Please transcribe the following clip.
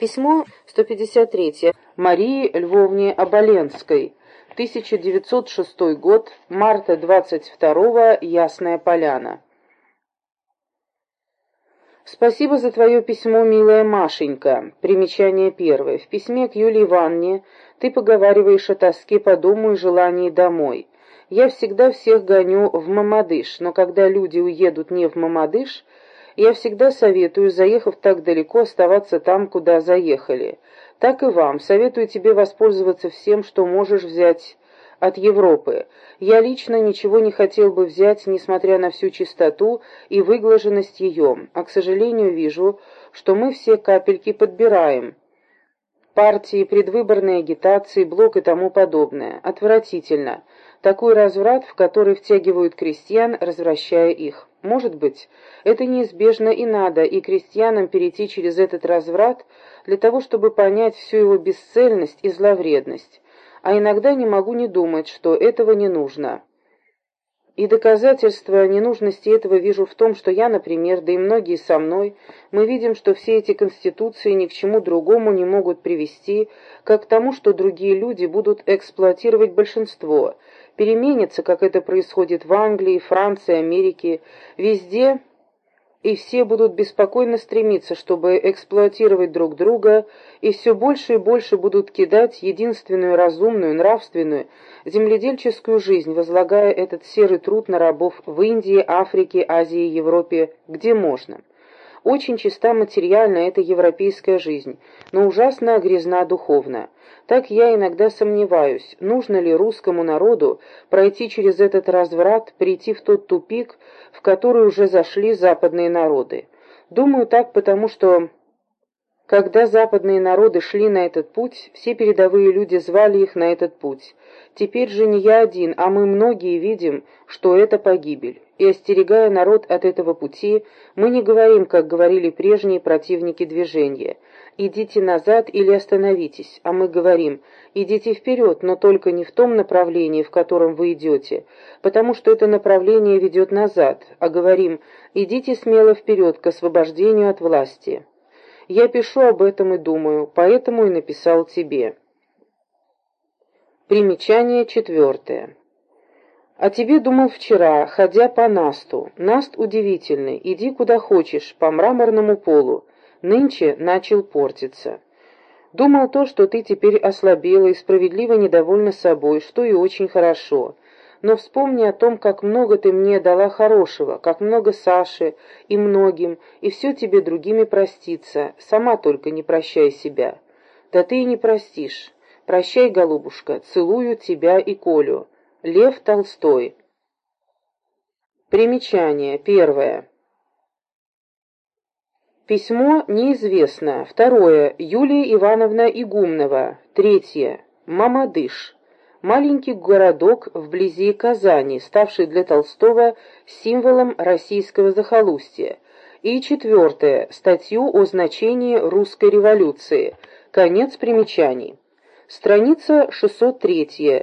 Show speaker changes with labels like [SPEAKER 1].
[SPEAKER 1] Письмо 153 Марии Львовне Оболенской. 1906 год, марта 22 Ясная Поляна. Спасибо за твое письмо, милая Машенька. Примечание первое. В письме к Юлии Ивановне ты поговариваешь о тоске по дому и желании домой. Я всегда всех гоню в Мамадыш, но когда люди уедут не в Мамадыш, я всегда советую, заехав так далеко, оставаться там, куда заехали. Так и вам. Советую тебе воспользоваться всем, что можешь взять от Европы. Я лично ничего не хотел бы взять, несмотря на всю чистоту и выглаженность ее, а, к сожалению, вижу, что мы все капельки подбираем. Партии, предвыборные агитации, блок и тому подобное. Отвратительно. Такой разврат, в который втягивают крестьян, развращая их. Может быть, это неизбежно и надо, и крестьянам перейти через этот разврат для того, чтобы понять всю его бесцельность и зловредность. А иногда не могу не думать, что этого не нужно. И доказательства ненужности этого вижу в том, что я, например, да и многие со мной, мы видим, что все эти конституции ни к чему другому не могут привести, как к тому, что другие люди будут эксплуатировать большинство, переменится, как это происходит в Англии, Франции, Америке, везде, и все будут беспокойно стремиться, чтобы эксплуатировать друг друга, и все больше и больше будут кидать единственную разумную, нравственную, земледельческую жизнь, возлагая этот серый труд на рабов в Индии, Африке, Азии, Европе, где можно. Очень чиста материально эта европейская жизнь, но ужасно грязна духовно. Так я иногда сомневаюсь, нужно ли русскому народу пройти через этот разврат, прийти в тот тупик, в который уже зашли западные народы. Думаю так, потому что когда западные народы шли на этот путь, все передовые люди звали их на этот путь. Теперь же не я один, а мы многие видим, что это погибель. И остерегая народ от этого пути, мы не говорим, как говорили прежние противники движения. «Идите назад или остановитесь», а мы говорим «идите вперед, но только не в том направлении, в котором вы идете, потому что это направление ведет назад», а говорим «идите смело вперед к освобождению от власти». Я пишу об этом и думаю, поэтому и написал тебе. Примечание четвертое. О тебе думал вчера, ходя по Насту. Наст удивительный, иди куда хочешь, по мраморному полу. Нынче начал портиться. Думал то, что ты теперь ослабела и справедливо недовольна собой, что и очень хорошо но вспомни о том, как много ты мне дала хорошего, как много Саше и многим, и все тебе другими проститься, сама только не прощай себя. Да ты и не простишь. Прощай, голубушка, целую тебя и Колю. Лев Толстой. Примечание. Первое. Письмо неизвестно. Второе. Юлия Ивановна Игумнова. Третье. Мамадыш маленький городок вблизи Казани, ставший для Толстого символом российского захолустья. И четвертое, статью о значении русской революции. Конец примечаний. Страница 603.